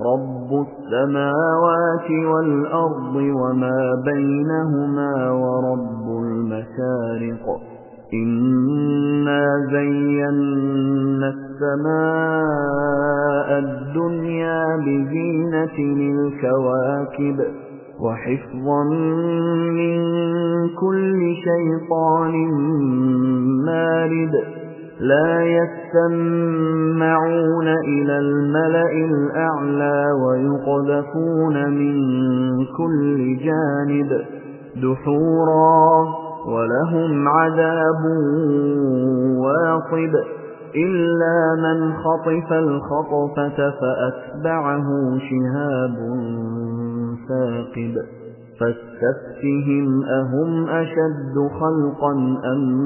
رب السماوات والأرض وما بينهما ورب المشارق إنا زينا السماء الدنيا بزينة الكواكب وحفظا من كل شيطان مارد لا يستمعون إلى الملأ الأعلى ويقذفون من كل جانب دحورا ولهم عذاب واصب إلا من خطف الخطفة فأتبعه شهاب ثاقب فاستفتهم أهم أشد خلقا أم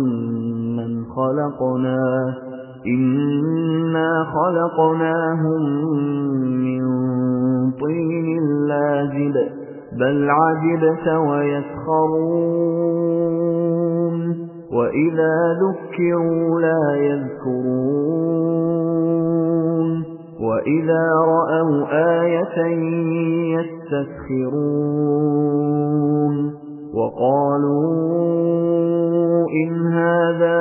من خلقنا إنا خلقناهم من طين لازب بل عجبت ويسخرون وإذا ذكروا لا يذكرون وإذا رأوا آية يستسخرون وقالوا إن هذا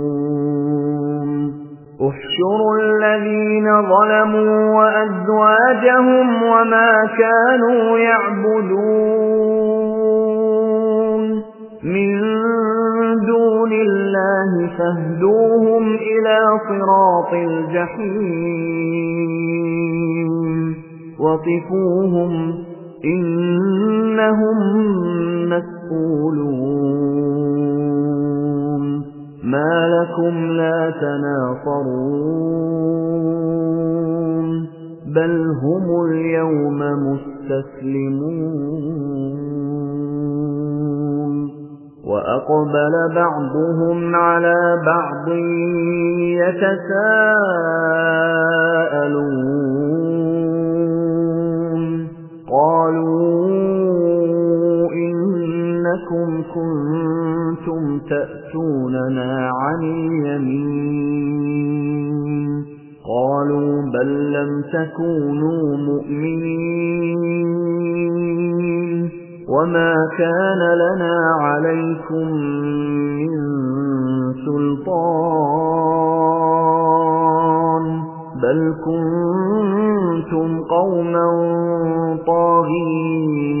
احشروا الذين ظلموا وأزواجهم وما كانوا يعبدون. من دون الله فاهدوهم إلى صراط الجحيم. وقفوهم إنهم مسؤولون. لكم لا تناصرون بل هم اليوم مستسلمون وأقبل بعضهم على بعض يتساءلون قالوا إنكم كنتم تأتوننا عن اليمين قالوا بل لم تكونوا مؤمنين وما كان لنا عليكم من سلطان بل كنتم قوما طاغين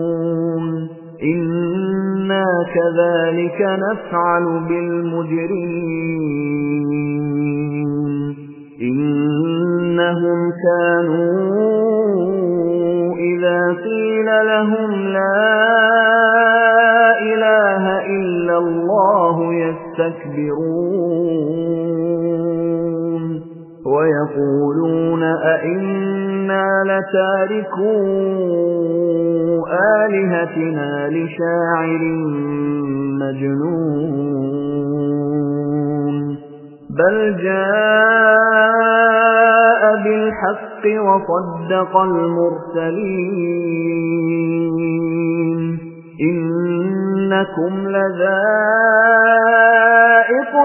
إِنَّا كَذَلِكَ نَفْعَلُ بِالْمُجْرِمِينَ إِنَّهُمْ كَانُوا إِذَا قِيلَ لَهُمْ لَا إِلَٰهَ إِلَّا اللَّهُ يَسْتَكْبِرُونَ وَيَقُولُونَ أَئِنَّا لتاركو آلهتنا لشاعر مجنون. بل جاء بالحق وصدق المرسلين. إنكم لذائق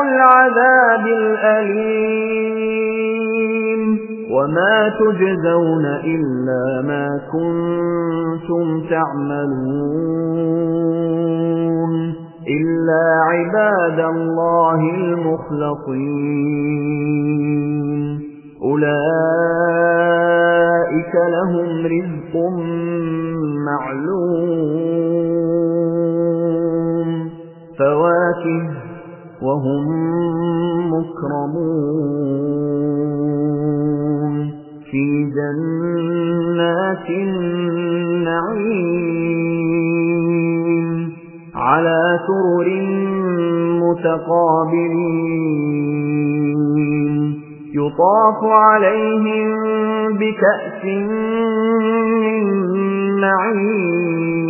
العذاب الأليم. وما تجزون إلا ما كنتم تعملون إلا عباد الله المخلصين أولئك لهم رزق معلوم فواكه وهم مكرمون النعيم على سرر متقابلين يطاف عليهم بكأس من معين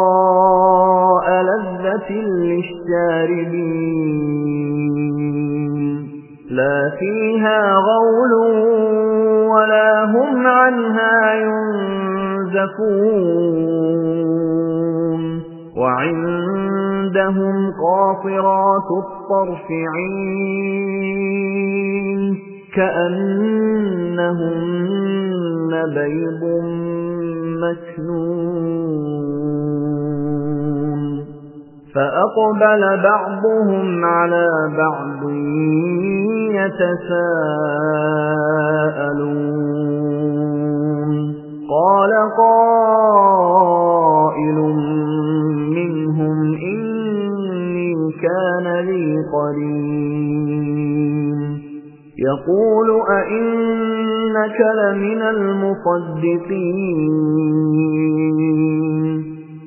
بيضاء لذة للشاربين لا فيها غول ولا هم عنها ينزفون. وعندهم قاصرات الطرف عين كأنهن بيض مكنون. فأقبل بعضهم على بعض يتساءلون. قال قائل منهم إني كان لي قرين. يقول أئنك لمن المصدقين؟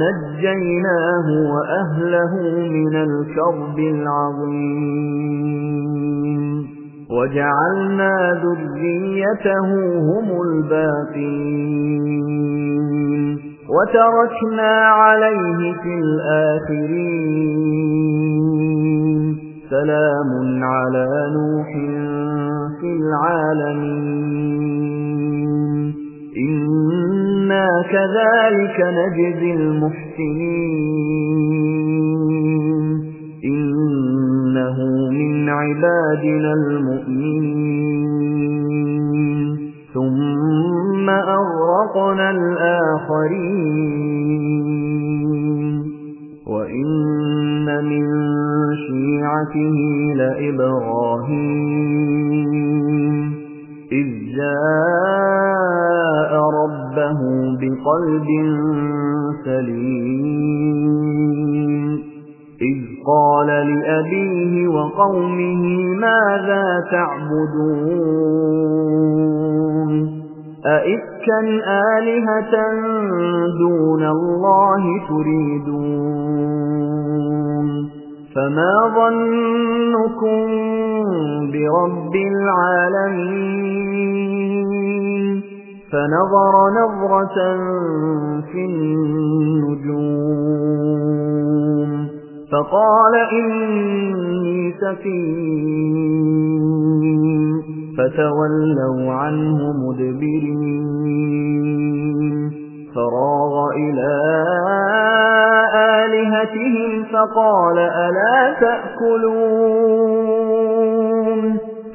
ونجيناه وأهله من الكرب العظيم. وجعلنا ذريته هم الباقين. وتركنا عليه في الآخرين. سلام على نوح في العالمين. إنا كذلك نجزي المحسنين إنه من عبادنا المؤمنين ثم أغرقنا الآخرين وإن من شيعته لإبراهيم بقلب سليم. إذ قال لأبيه وقومه ماذا تعبدون؟ أئفكا آلهة دون الله تريدون؟ فما ظنكم برب العالمين فنظر نظرة في النجوم فقال إني سفين فتولوا عنه مدبرين فراغ إلى آلهتهم فقال ألا تأكلون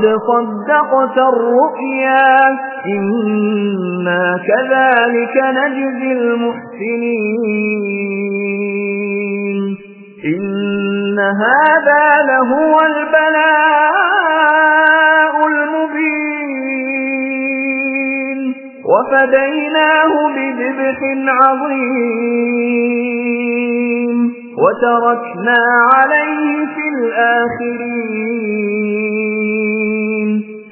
قد صدقت الرؤيا. إنا كذلك نجزي المحسنين. إن هذا لهو البلاء المبين. وفديناه بذبح عظيم. وتركنا عليه في الآخرين.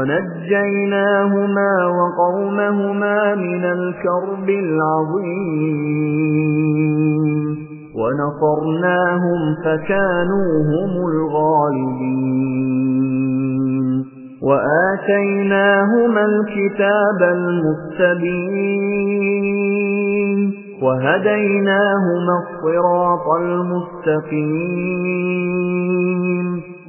ونجيناهما وقومهما من الكرب العظيم. ونصرناهم فكانوا هم الغالبين. وآتيناهما الكتاب المستبين. وهديناهما الصراط المستقيم.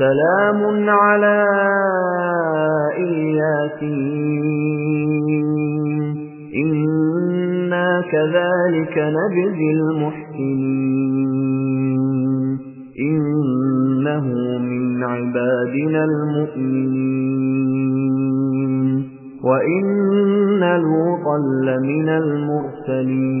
سلام على إياسين إنا كذلك نجزي المحسنين. إنه من عبادنا المؤمنين. وإن لوطا لمن المرسلين.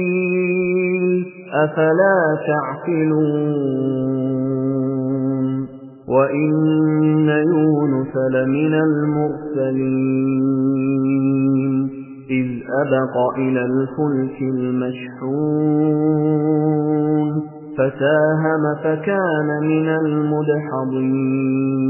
وبالليل أفلا تعقلون وإن يونس لمن المرسلين إذ أبق إلى الفلك المشحون فساهم فكان من المدحضين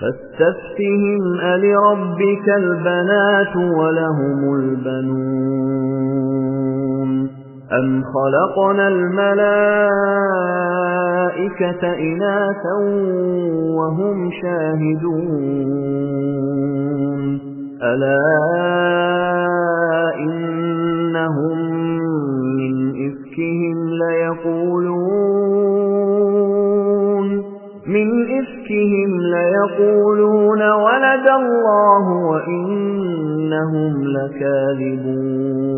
فاستفتهم ألربك البنات ولهم البنون. أم خلقنا الملائكة إناثا وهم شاهدون. ألا إنهم من إفكهم ليقولون. من إفكهم ليقولون ولد الله وإنهم لكاذبون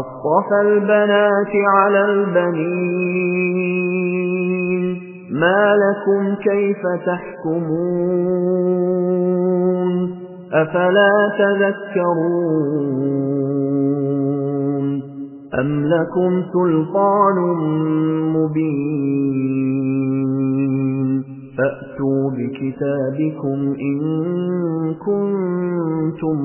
أصطفى البنات على البنين ما لكم كيف تحكمون أفلا تذكرون أم لكم سلطان مبين فأتوا بكتابكم إن كنتم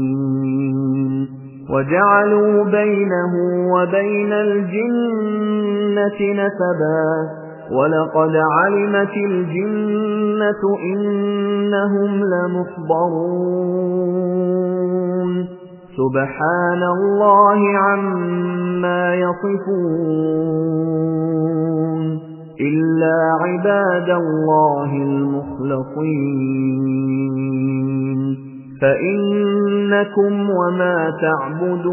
صادقين وجعلوا بينه وبين الجنة نسبا ولقد علمت الجنة إنهم لمحضرون سبحان الله عما يصفون إلا عباد الله المخلصين فإنكم وما تعبدون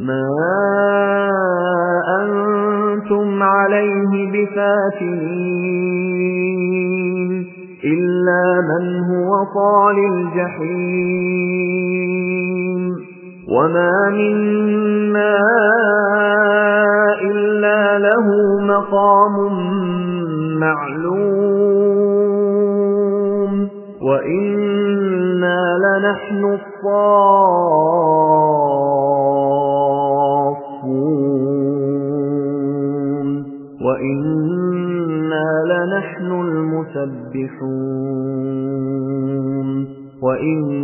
ما أنتم عليه بفاتنين إلا من هو صال الجحيم وما منا إلا له مقام معلوم وإنا لنحن الصافون وإنا لنحن المسبحون وإن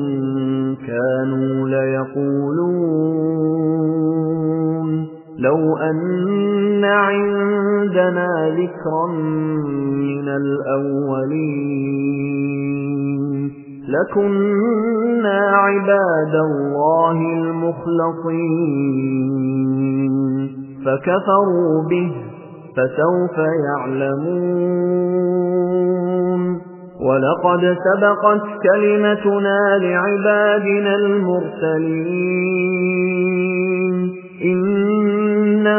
أن عندنا ذكرا من الأولين. لكنا عباد الله المخلصين. فكفروا به فسوف يعلمون. ولقد سبقت كلمتنا لعبادنا المرسلين.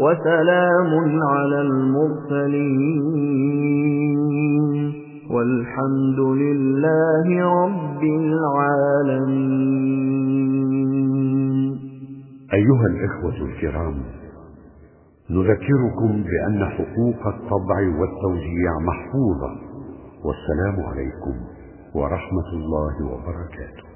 وسلام على المرسلين والحمد لله رب العالمين. أيها الإخوة الكرام نذكركم بأن حقوق الطبع والتوزيع محفوظة والسلام عليكم ورحمة الله وبركاته.